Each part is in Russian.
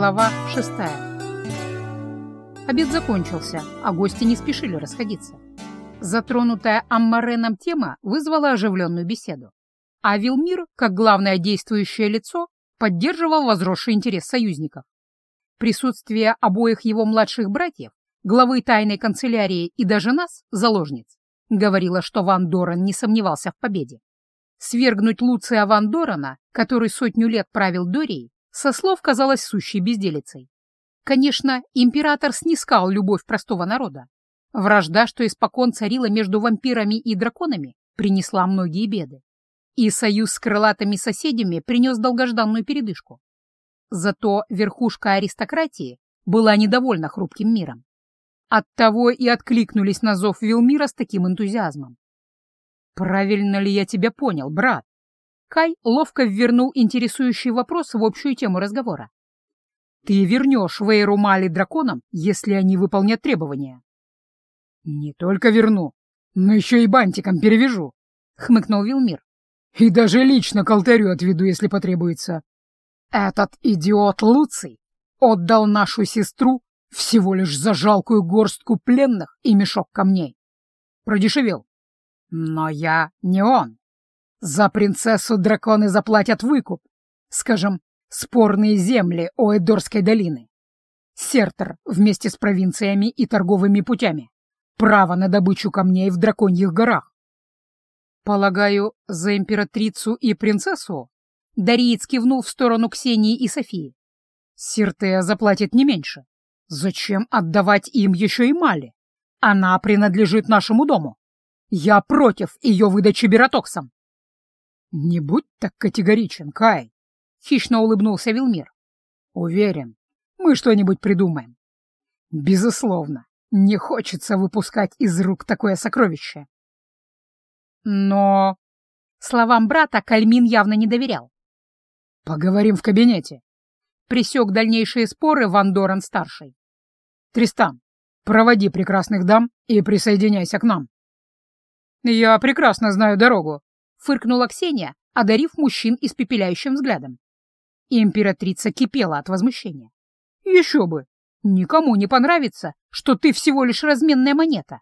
Глава шестая. Обед закончился, а гости не спешили расходиться. Затронутая Аммареном тема вызвала оживленную беседу. А Вилмир, как главное действующее лицо, поддерживал возросший интерес союзников. Присутствие обоих его младших братьев, главы тайной канцелярии и даже нас, заложниц, говорило, что Ван Доран не сомневался в победе. Свергнуть Луция Ван Дорана, который сотню лет правил Дорией, со слов казалось сущей безделицей. Конечно, император снискал любовь простого народа. Вражда, что испокон царила между вампирами и драконами, принесла многие беды. И союз с крылатыми соседями принес долгожданную передышку. Зато верхушка аристократии была недовольна хрупким миром. Оттого и откликнулись на зов Вилмира с таким энтузиазмом. «Правильно ли я тебя понял, брат?» Кай ловко ввернул интересующий вопрос в общую тему разговора. «Ты вернешь Вейру Мали драконам, если они выполнят требования?» «Не только верну, но еще и бантиком перевяжу», — хмыкнул Вилмир. «И даже лично к алтарю отведу, если потребуется. Этот идиот Луций отдал нашу сестру всего лишь за жалкую горстку пленных и мешок камней. Продешевел. Но я не он. За принцессу драконы заплатят выкуп. Скажем, спорные земли Оэдорской долины. Сертер вместе с провинциями и торговыми путями. Право на добычу камней в драконьих горах. Полагаю, за императрицу и принцессу? Дариец кивнул в сторону Ксении и Софии. Сиртея заплатит не меньше. Зачем отдавать им еще и Мали? Она принадлежит нашему дому. Я против ее выдачи Бератоксам. Не будь так категоричен, Кай. Хищно улыбнулся Вилмир. Уверен, мы что-нибудь придумаем. Безусловно, не хочется выпускать из рук такое сокровище. Но... Словам брата Кальмин явно не доверял. «Поговорим в кабинете», — пресек дальнейшие споры Ван Доран-старший. Тристан, проводи прекрасных дам и присоединяйся к нам. Я прекрасно знаю дорогу, фыркнула Ксения, одарив мужчин испепеляющим взглядом. Императрица кипела от возмущения. Еще бы! Никому не понравится, что ты всего лишь разменная монета.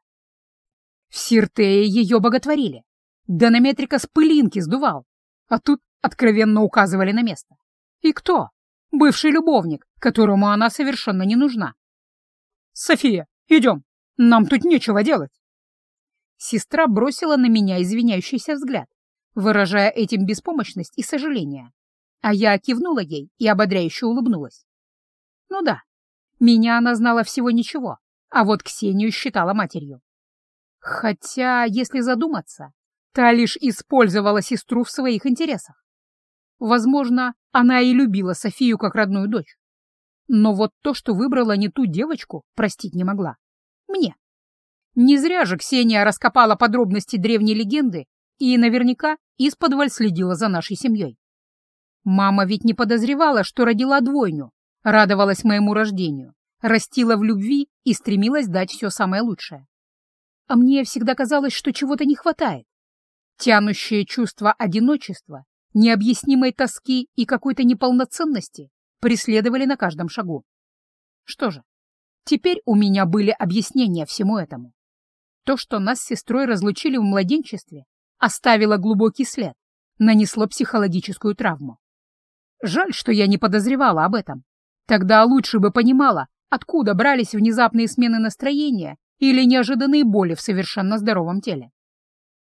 В Сиртее ее боготворили. Донометрика с пылинки сдувал, а тут откровенно указывали на место. И кто? Бывший любовник, которому она совершенно не нужна. «София, идем! Нам тут нечего делать!» Сестра бросила на меня извиняющийся взгляд, выражая этим беспомощность и сожаление. А я кивнула ей и ободряюще улыбнулась. Ну да, меня она знала всего ничего, а вот Ксению считала матерью. Хотя, если задуматься, та лишь использовала сестру в своих интересах. Возможно, она и любила Софию как родную дочь. Но вот то, что выбрала не ту девочку, простить не могла. Мне. Не зря же Ксения раскопала подробности древней легенды и наверняка исподволь следила за нашей семьей. Мама ведь не подозревала, что родила двойню, радовалась моему рождению, растила в любви и стремилась дать все самое лучшее. А мне всегда казалось, что чего-то не хватает. Тянущее чувство одиночества, необъяснимой тоски и какой-то неполноценности преследовали на каждом шагу. Что же, теперь у меня были объяснения всему этому. То, что нас с сестрой разлучили в младенчестве, оставило глубокий след, нанесло психологическую травму. Жаль, что я не подозревала об этом. Тогда лучше бы понимала, откуда брались внезапные смены настроения или неожиданные боли в совершенно здоровом теле.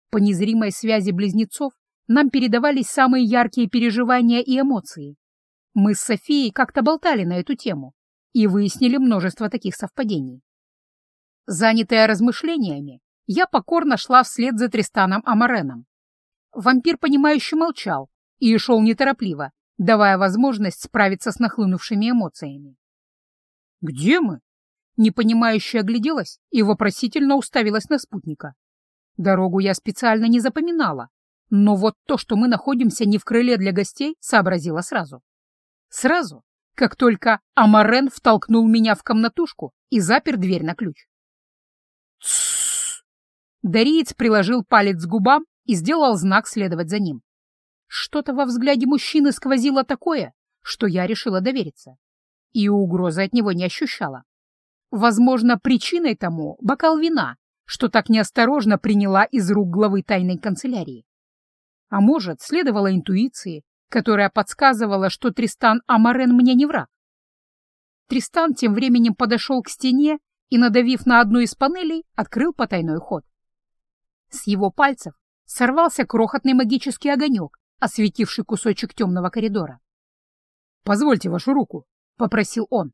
По незримой связи близнецов нам передавались самые яркие переживания и эмоции, мы с Софией как-то болтали на эту тему и выяснили множество таких совпадений. Занятая размышлениями, я покорно шла вслед за Тристаном Амареном. Вампир, понимающе молчал и шел неторопливо, давая возможность справиться с нахлынувшими эмоциями. «Где мы?» Непонимающе огляделась и вопросительно уставилась на спутника. Дорогу я специально не запоминала, но вот то, что мы находимся не в крыле для гостей, сообразила сразу. Сразу, как только Амарен втолкнул меня в комнатушку и запер дверь на ключ. Дариец приложил палец к губам и сделал знак следовать за ним. Что-то во взгляде мужчины сквозило такое, что я решила довериться. и угрозы от него не ощущала. Возможно, причиной тому бокал вина, что так неосторожно приняла из рук главы тайной канцелярии. А может, следовала интуиции, которая подсказывала, что Тристан Амарен мне не враг. Тристан тем временем подошел к стене и, надавив на одну из панелей, открыл потайной ход. С его пальцев сорвался крохотный магический огонек, осветивший кусочек темного коридора. «Позвольте вашу руку», — попросил он.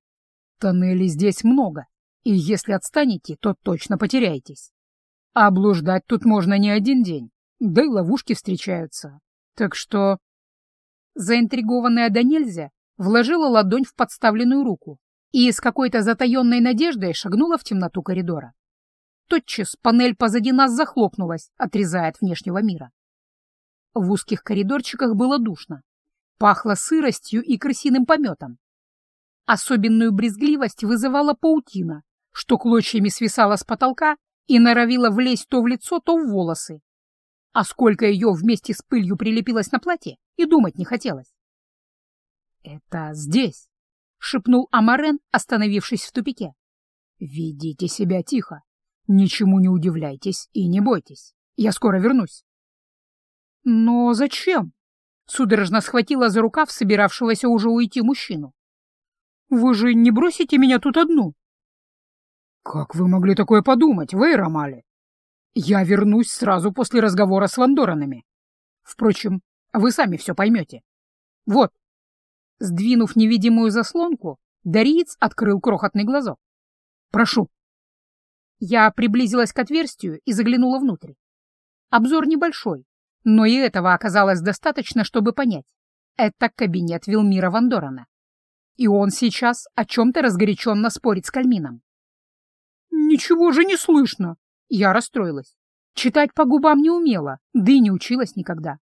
«Тоннелей здесь много, и если отстанете, то точно потеряетесь. А облуждать тут можно не один день, да и ловушки встречаются. Так что...» Заинтригованная до нельзя, вложила ладонь в подставленную руку и с какой-то затаенной надеждой шагнула в темноту коридора. Тотчас панель позади нас захлопнулась, отрезая от внешнего мира. В узких коридорчиках было душно. Пахло сыростью и крысиным пометом. Особенную брезгливость вызывала паутина, что клочьями свисала с потолка и норовила влезть то в лицо, то в волосы. А сколько ее вместе с пылью прилепилось на платье, и думать не хотелось. «Это здесь», — шепнул Амарен, остановившись в тупике. «Ведите себя тихо, ничему не удивляйтесь и не бойтесь. Я скоро вернусь». «Но зачем?» — судорожно схватила за рукав собиравшегося уже уйти мужчину. «Вы же не бросите меня тут одну?» «Как вы могли такое подумать, вы, Ромали? Я вернусь сразу после разговора с Вандоранами. Впрочем, вы сами все поймете. Вот». Сдвинув невидимую заслонку, Дариец открыл крохотный глазок. «Прошу». Я приблизилась к отверстию и заглянула внутрь. Обзор небольшой, но и этого оказалось достаточно, чтобы понять. Это кабинет Вилмира Вандорана. И он сейчас о чем-то разгоряченно спорит с Кальмином. «Ничего же не слышно!» Я расстроилась. Читать по губам не умела, да и не училась никогда.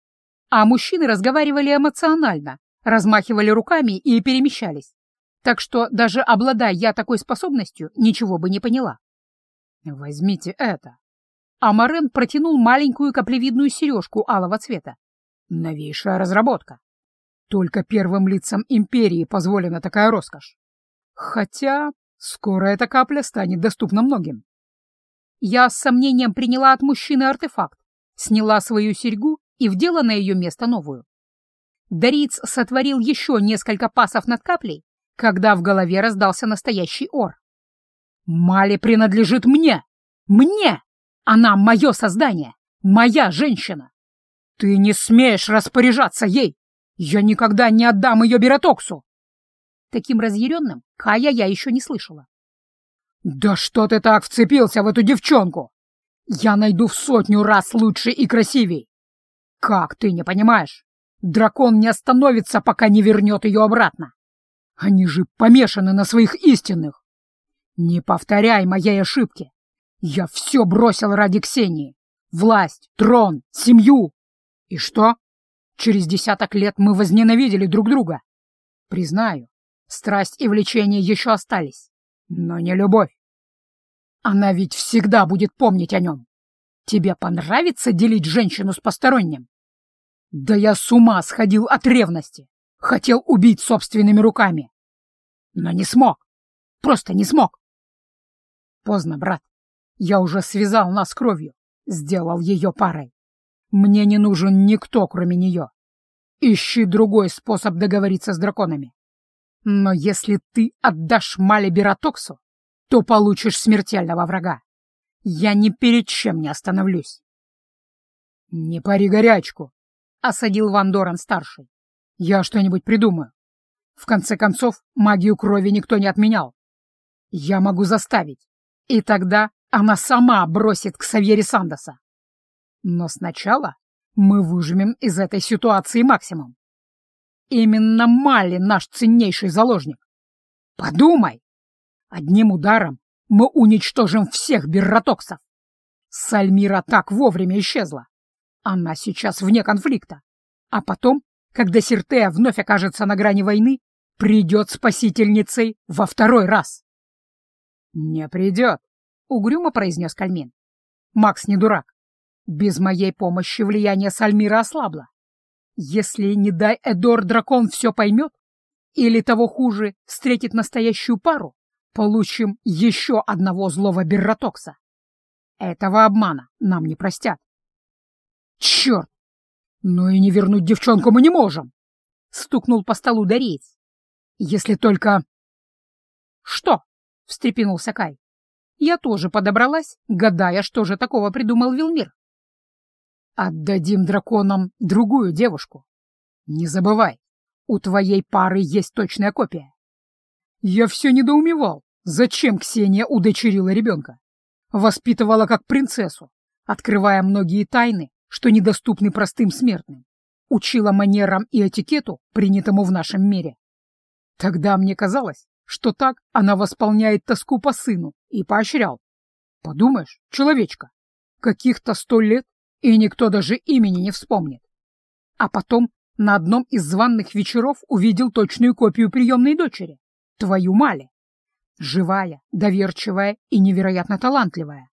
А мужчины разговаривали эмоционально, размахивали руками и перемещались. Так что, даже обладая я такой способностью, ничего бы не поняла. «Возьмите это», Амарен протянул маленькую каплевидную сережку алого цвета. Новейшая разработка. Только первым лицам империи позволена такая роскошь. Хотя скоро эта капля станет доступна многим. Я с сомнением приняла от мужчины артефакт, сняла свою серьгу и вдела на ее место новую. Дариц сотворил еще несколько пасов над каплей, когда в голове раздался настоящий ор. «Мали принадлежит мне! Мне!» Она мое создание, моя женщина. Ты не смеешь распоряжаться ей. Я никогда не отдам ее Бератоксу. Таким разъяренным Кая я еще не слышала. Да что ты так вцепился в эту девчонку? Я найду в сотню раз лучше и красивей. Как ты не понимаешь? Дракон не остановится, пока не вернет ее обратно. Они же помешаны на своих истинных. Не повторяй моей ошибки. Я все бросил ради Ксении. Власть, трон, семью. И что? Через десяток лет мы возненавидели друг друга. Признаю, страсть и влечение еще остались, но не любовь. Она ведь всегда будет помнить о нем. Тебе понравится делить женщину с посторонним? Да я с ума сходил от ревности. Хотел убить собственными руками. Но не смог. Просто не смог. Поздно, брат. Я уже связал нас кровью, сделал ее парой. Мне не нужен никто, кроме нее. Ищи другой способ договориться с драконами. Но если ты отдашь Мале Бератоксу, то получишь смертельного врага. Я ни перед чем не остановлюсь. — Не пари горячку, — осадил Ван Доран-старший. — Я что-нибудь придумаю. В конце концов, магию крови никто не отменял. Я могу заставить, и тогда она сама бросит к Савьере Сандоса. Но сначала мы выжмем из этой ситуации максимум. Именно Мали наш ценнейший заложник. Подумай! Одним ударом мы уничтожим всех берротоксов. Сальмира так вовремя исчезла. Она сейчас вне конфликта. А потом, когда Сиртея вновь окажется на грани войны, придет спасительницей во второй раз. Не придет, угрюмо произнес Кальмин. Макс не дурак. Без моей помощи влияние Сальмира ослабло. Если, не дай Эдор, дракон все поймет, Или того хуже, встретит настоящую пару, получим еще одного злого берротокса. Этого обмана нам не простят. Черт! Ну и не вернуть девчонку мы не можем! Стукнул по столу Дореец. Если только... Что? Встрепенулся Кай. Я тоже подобралась, гадая, что же такого придумал Вилмир. Отдадим драконам другую девушку. Не забывай, у твоей пары есть точная копия. Я все недоумевал, зачем Ксения удочерила ребенка. Воспитывала как принцессу, открывая многие тайны, что недоступны простым смертным. Учила манерам и этикету, принятому в нашем мире. Тогда мне казалось, что так она восполняет тоску по сыну и поощрял. Подумаешь, человечка, каких-то сто лет, и никто даже имени не вспомнит. А потом на одном из званных вечеров увидел точную копию приемной дочери, твою Мали. Живая, доверчивая и невероятно талантливая.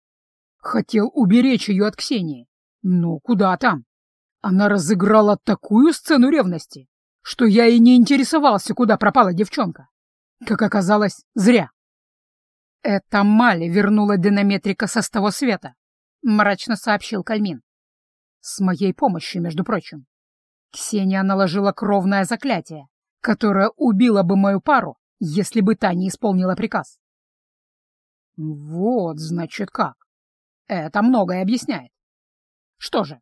Хотел уберечь ее от Ксении. Ну, куда там? Она разыграла такую сцену ревности, что я и не интересовался, куда пропала девчонка. Как оказалось, зря. «Это Мали вернула динаметрика со того света», — мрачно сообщил Кальмин. «С моей помощью, между прочим. Ксения наложила кровное заклятие, которое убило бы мою пару, если бы та не исполнила приказ. Вот, значит, как. Это многое объясняет. Что же,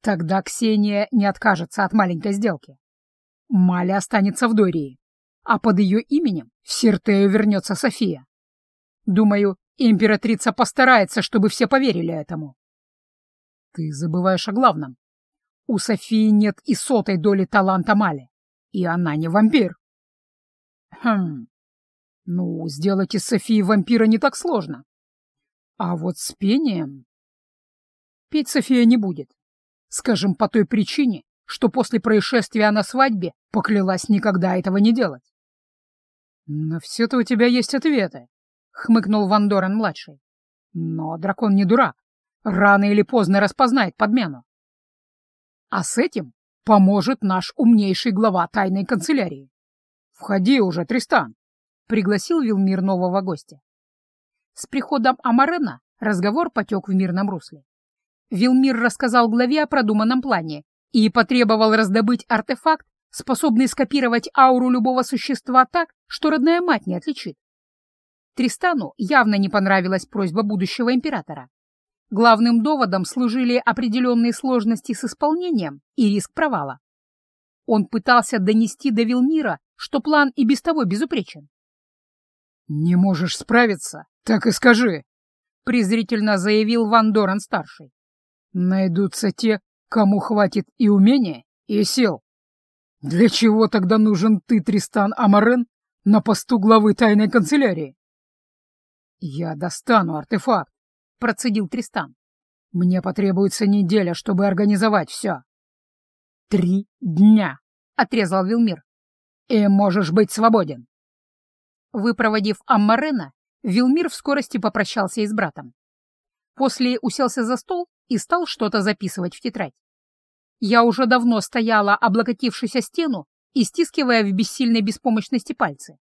тогда Ксения не откажется от маленькой сделки. Маля останется в Дории, а под ее именем в Сиртею вернется София. Думаю, императрица постарается, чтобы все поверили этому. Ты забываешь о главном. У Софии нет и сотой доли таланта Мали, и она не вампир. Хм, ну, сделать из Софии вампира не так сложно. А вот с пением... Петь София не будет. Скажем, по той причине, что после происшествия на свадьбе поклялась никогда этого не делать. «На все-то у тебя есть ответы», — хмыкнул Вандорен-младший. «Но дракон не дурак. Рано или поздно распознает подмену. А с этим поможет наш умнейший глава тайной канцелярии. «Входи уже, Тристан!» — пригласил Вилмир нового гостя. С приходом Амарена разговор потек в мирном русле. Вилмир рассказал главе о продуманном плане и потребовал раздобыть артефакт, способный скопировать ауру любого существа так, что родная мать не отличит. Тристану явно не понравилась просьба будущего императора. Главным доводом служили определенные сложности с исполнением и риск провала. Он пытался донести до Вилмира, что план и без того безупречен. «Не можешь справиться? Так и скажи», — презрительно заявил Ван Доран-старший. «Найдутся те, кому хватит и умения, и сил. Для чего тогда нужен ты, Тристан Амарен, на посту главы тайной канцелярии?» «Я достану артефакт. — процедил Тристан. «Мне потребуется неделя, чтобы организовать все». «Три дня», — отрезал Вилмир. «И можешь быть свободен». Выпроводив Аммарена, Вилмир в скорости попрощался и с братом. После уселся за стол и стал что-то записывать в тетрадь. Я уже давно стояла, облокотившись о стену и стискивая в бессильной беспомощности пальцы.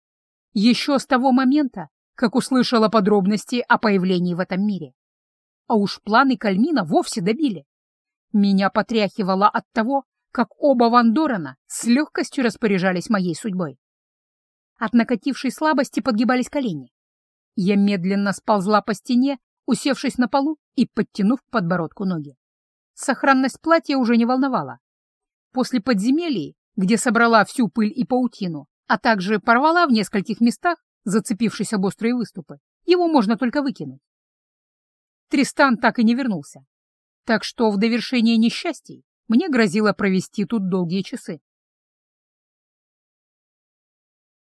Еще с того момента, как услышала подробности о появлении в этом мире а уж планы Кальмина вовсе добили. Меня потряхивало от того, как оба Вандорана с легкостью распоряжались моей судьбой. От накатившей слабости подгибались колени. Я медленно сползла по стене, усевшись на полу и подтянув к подбородку ноги. Сохранность платья уже не волновала. После подземелий, где собрала всю пыль и паутину, а также порвала в нескольких местах, зацепившись об острые выступы, его можно только выкинуть. Тристан так и не вернулся. Так что в довершение несчастий мне грозило провести тут долгие часы.